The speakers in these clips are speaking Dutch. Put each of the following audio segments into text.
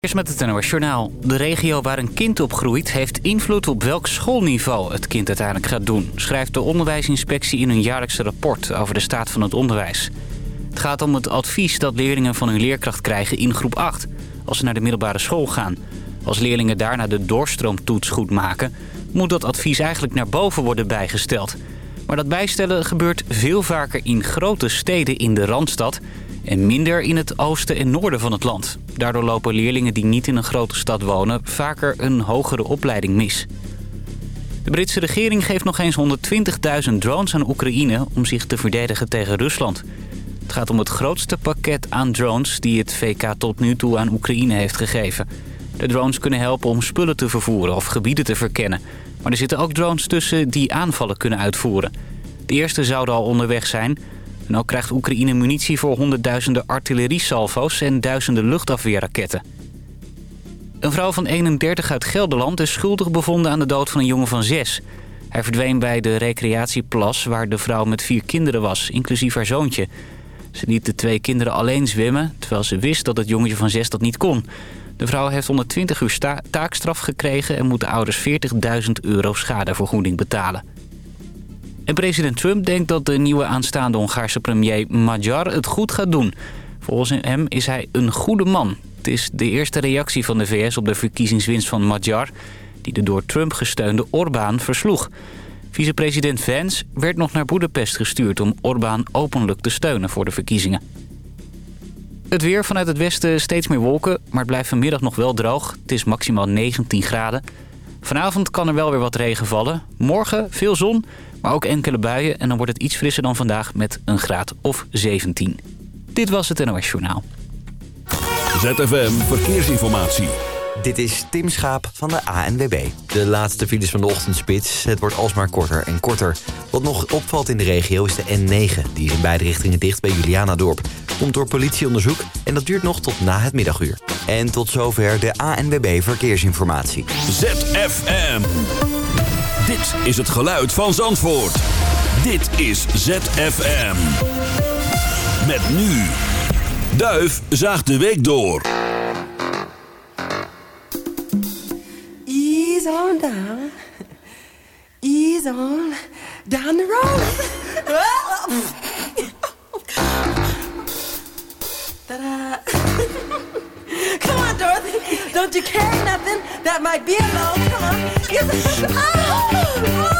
Eerst met het NOS Journaal. De regio waar een kind opgroeit heeft invloed op welk schoolniveau het kind uiteindelijk gaat doen... schrijft de onderwijsinspectie in hun jaarlijkse rapport over de staat van het onderwijs. Het gaat om het advies dat leerlingen van hun leerkracht krijgen in groep 8... als ze naar de middelbare school gaan. Als leerlingen daarna de doorstroomtoets goed maken... moet dat advies eigenlijk naar boven worden bijgesteld. Maar dat bijstellen gebeurt veel vaker in grote steden in de Randstad en minder in het oosten en noorden van het land. Daardoor lopen leerlingen die niet in een grote stad wonen vaker een hogere opleiding mis. De Britse regering geeft nog eens 120.000 drones aan Oekraïne om zich te verdedigen tegen Rusland. Het gaat om het grootste pakket aan drones die het VK tot nu toe aan Oekraïne heeft gegeven. De drones kunnen helpen om spullen te vervoeren of gebieden te verkennen. Maar er zitten ook drones tussen die aanvallen kunnen uitvoeren. De eerste zouden al onderweg zijn... En ook krijgt Oekraïne munitie voor honderdduizenden artilleriesalvo's en duizenden luchtafweerraketten. Een vrouw van 31 uit Gelderland is schuldig bevonden aan de dood van een jongen van 6. Hij verdween bij de recreatieplas waar de vrouw met vier kinderen was, inclusief haar zoontje. Ze liet de twee kinderen alleen zwemmen, terwijl ze wist dat het jongetje van 6 dat niet kon. De vrouw heeft 120 uur taakstraf gekregen en moet de ouders 40.000 euro schadevergoeding betalen. En president Trump denkt dat de nieuwe aanstaande Hongaarse premier Magyar het goed gaat doen. Volgens hem is hij een goede man. Het is de eerste reactie van de VS op de verkiezingswinst van Magyar... die de door Trump gesteunde Orbán versloeg. Vicepresident Vance werd nog naar Boedapest gestuurd... om Orbán openlijk te steunen voor de verkiezingen. Het weer vanuit het westen steeds meer wolken, maar het blijft vanmiddag nog wel droog. Het is maximaal 19 graden. Vanavond kan er wel weer wat regen vallen. Morgen veel zon, maar ook enkele buien. En dan wordt het iets frisser dan vandaag met een graad of 17. Dit was het NOS Journaal. ZFM Verkeersinformatie. Dit is Tim Schaap van de ANWB. De laatste files van de ochtendspits. Het wordt alsmaar korter en korter. Wat nog opvalt in de regio is de N9. Die is in beide richtingen dicht bij Julianadorp. Komt door politieonderzoek en dat duurt nog tot na het middaguur. En tot zover de ANWB Verkeersinformatie. ZFM. Dit is het geluid van Zandvoort. Dit is ZFM. Met nu. Duif zaagt de week door. Ease on down. Ease on down the road. Ta-da. Come on, Dorothy. Don't you carry nothing that might be alone. Come on. Yes. Oh, oh.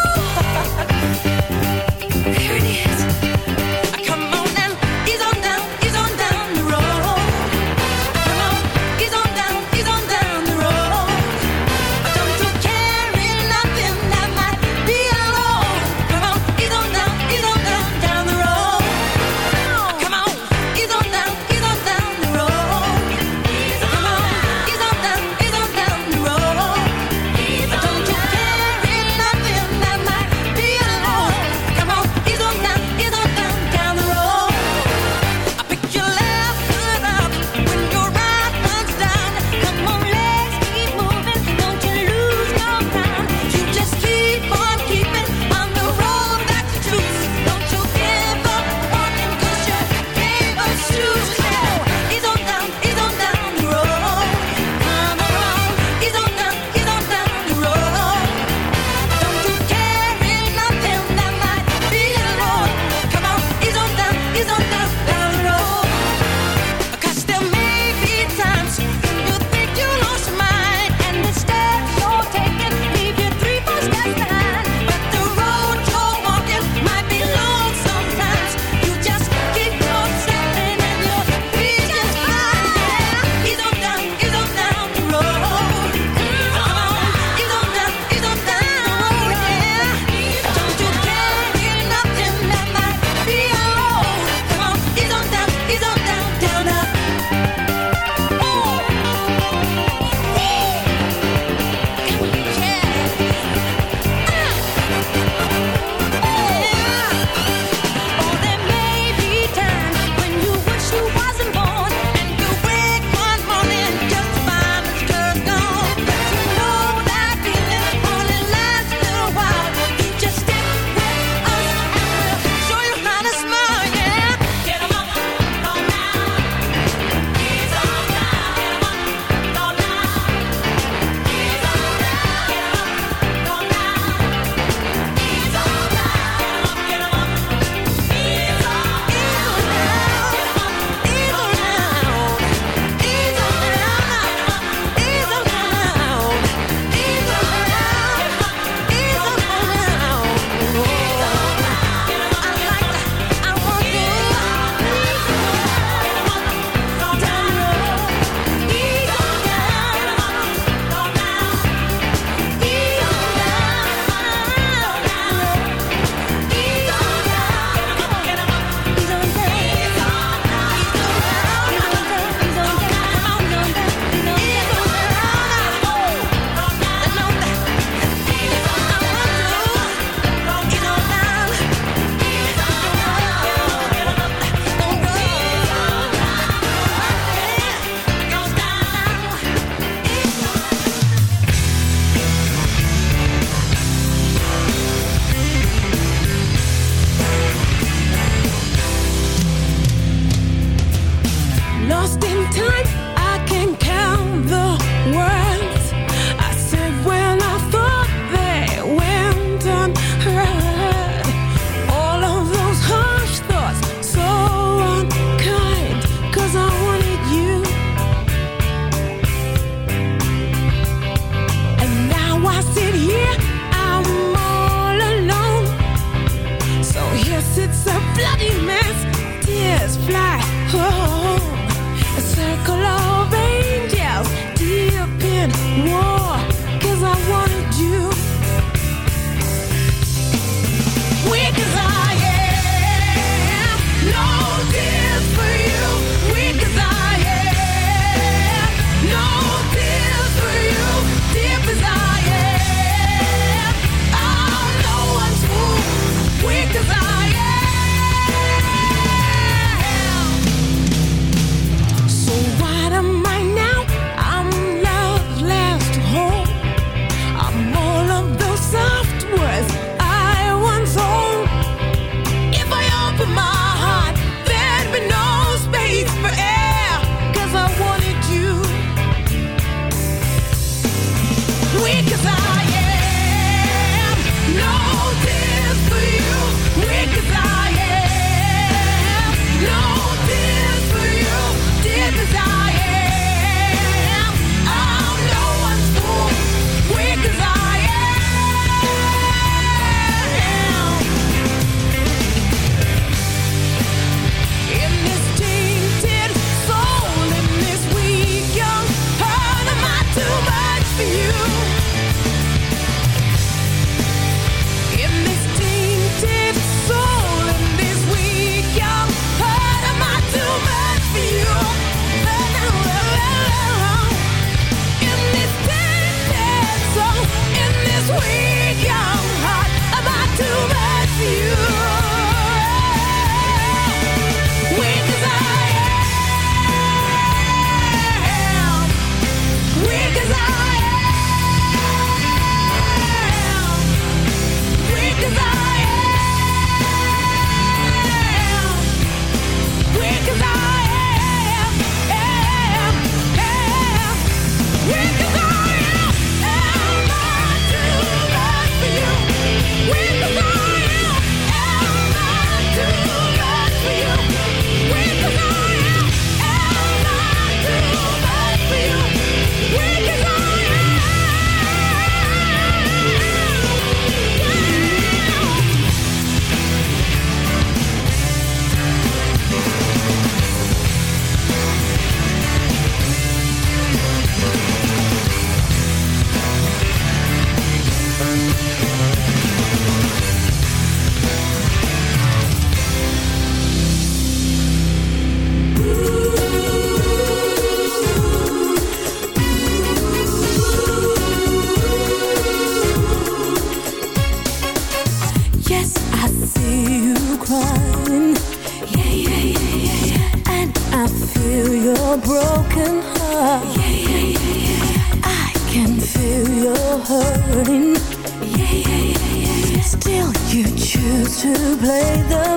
To play the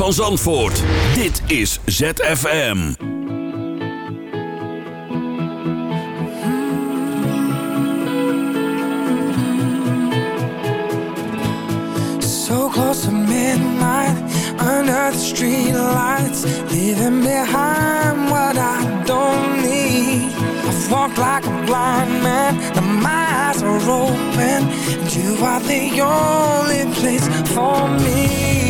van Zandvoort. Dit is ZFM. So close to midnight, under the streetlights, leaving behind what I don't need. I've walked like a blind man, and my eyes are open, and you are the only place for me.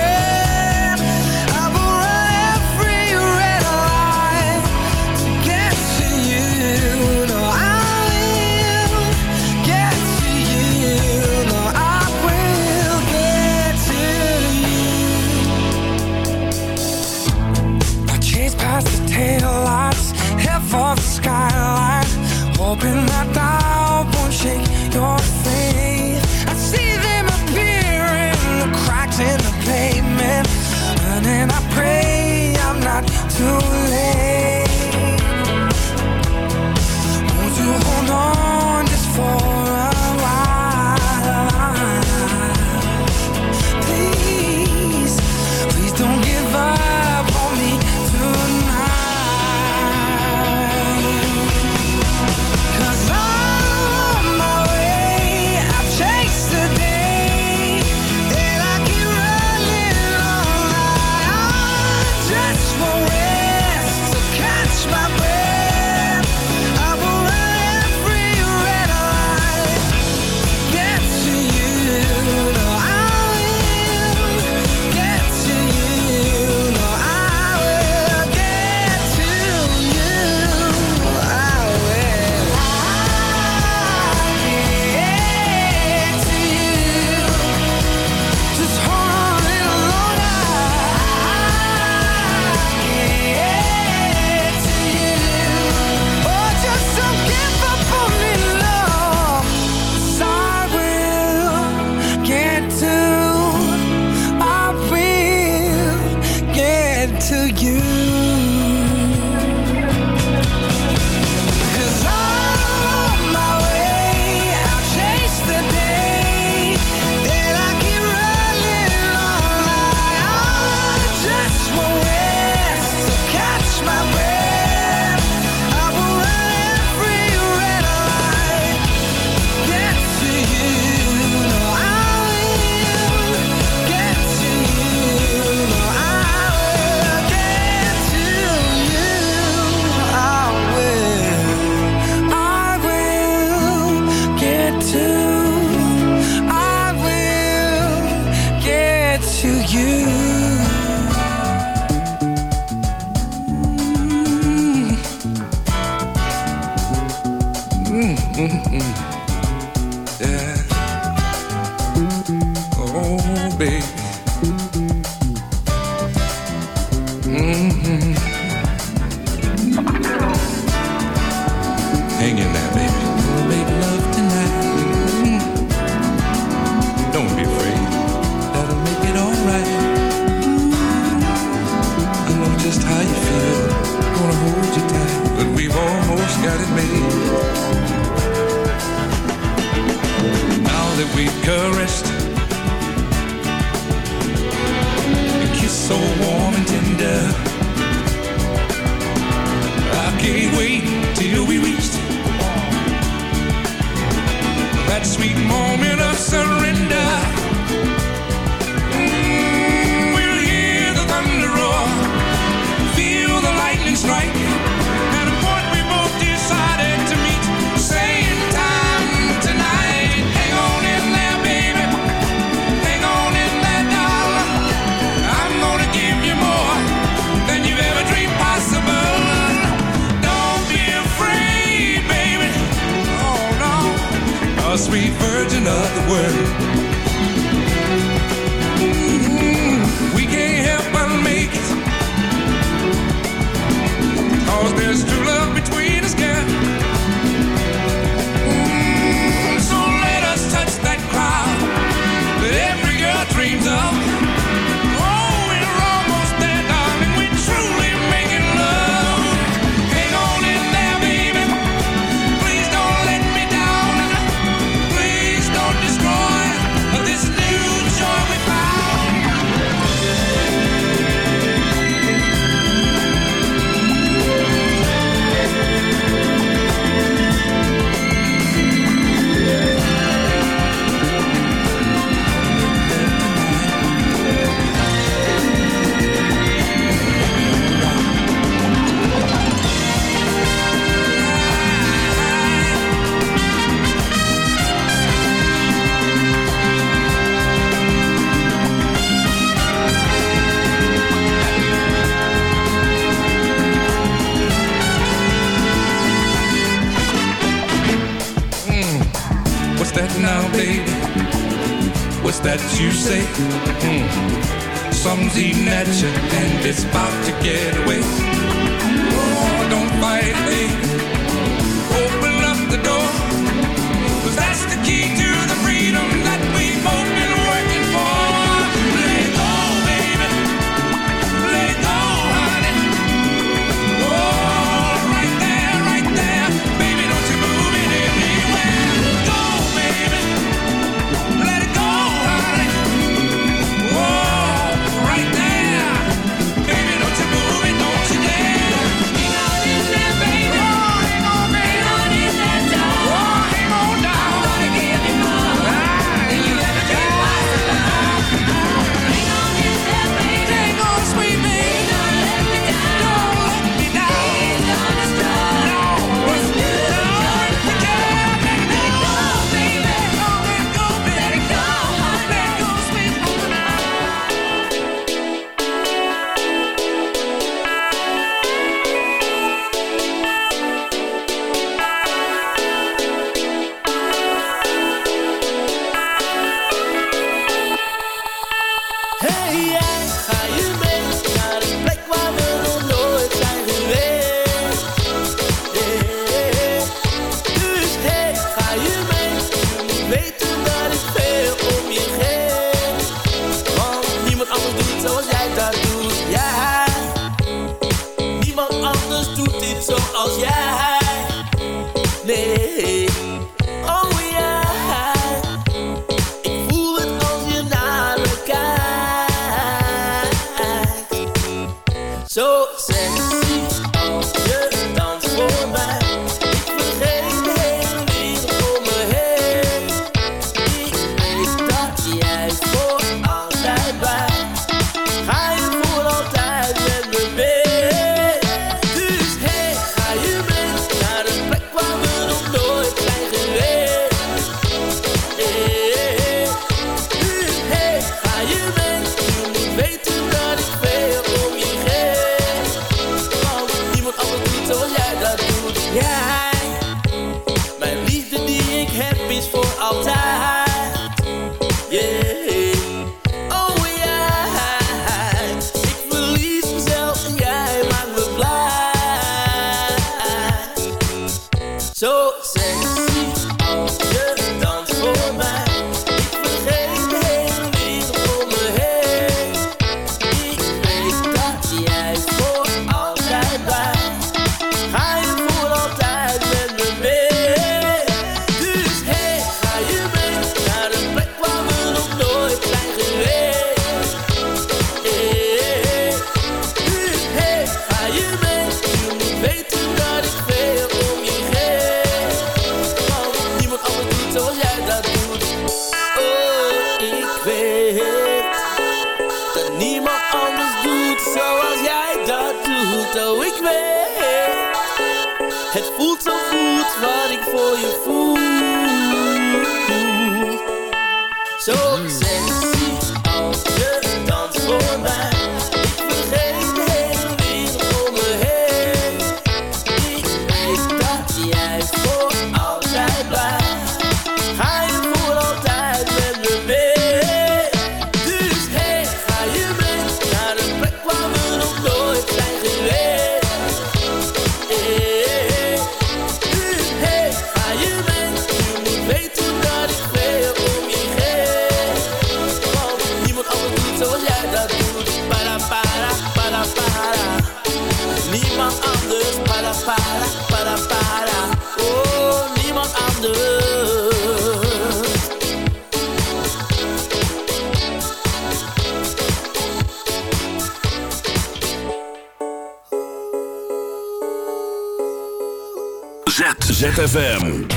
ZFM.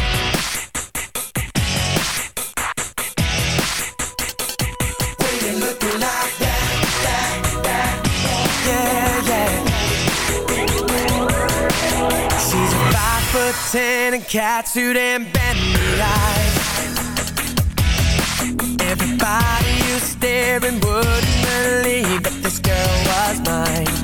Ten and catsuit and bendy eyes. Everybody who's staring wouldn't believe that this girl was mine.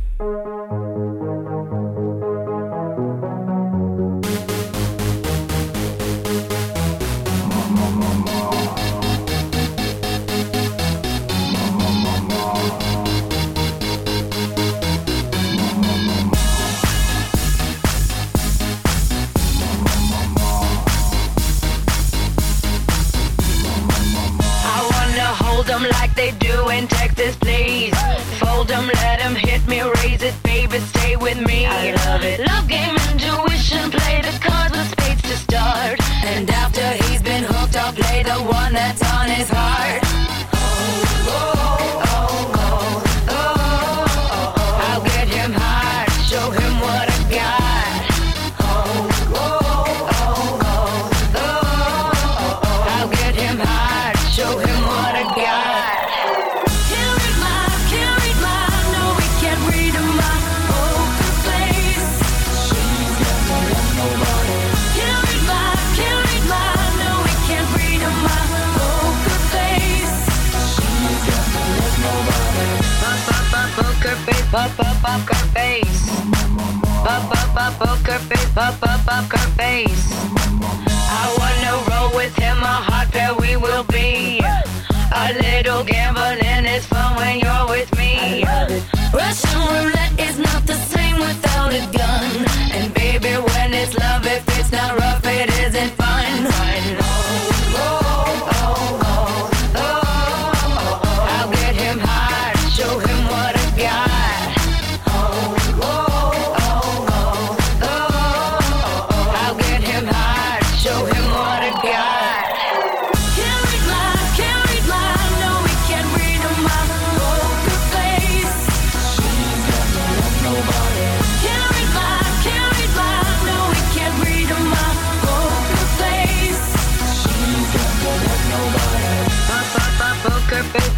up up up her face up up up her face up up up her face i wanna roll with him we will be a little gambling is fun when you're with me russian roulette is not the same without a gun and baby when it's love if it's not rough it isn't fun.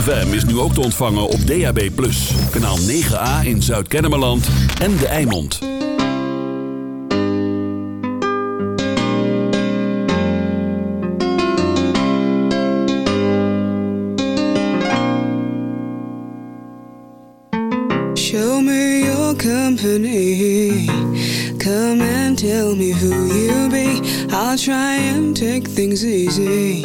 ZFM is nu ook te ontvangen op DAB+. Kanaal 9A in Zuid-Kennemerland en De Eimond. Show me your company. Come and tell me who you be. I'll try and take things easy.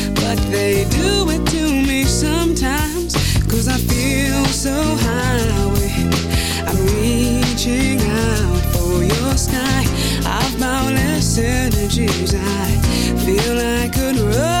but they do it to me sometimes. Cause I feel so high I'm reaching out for your sky. I've boundless energies. I feel I could run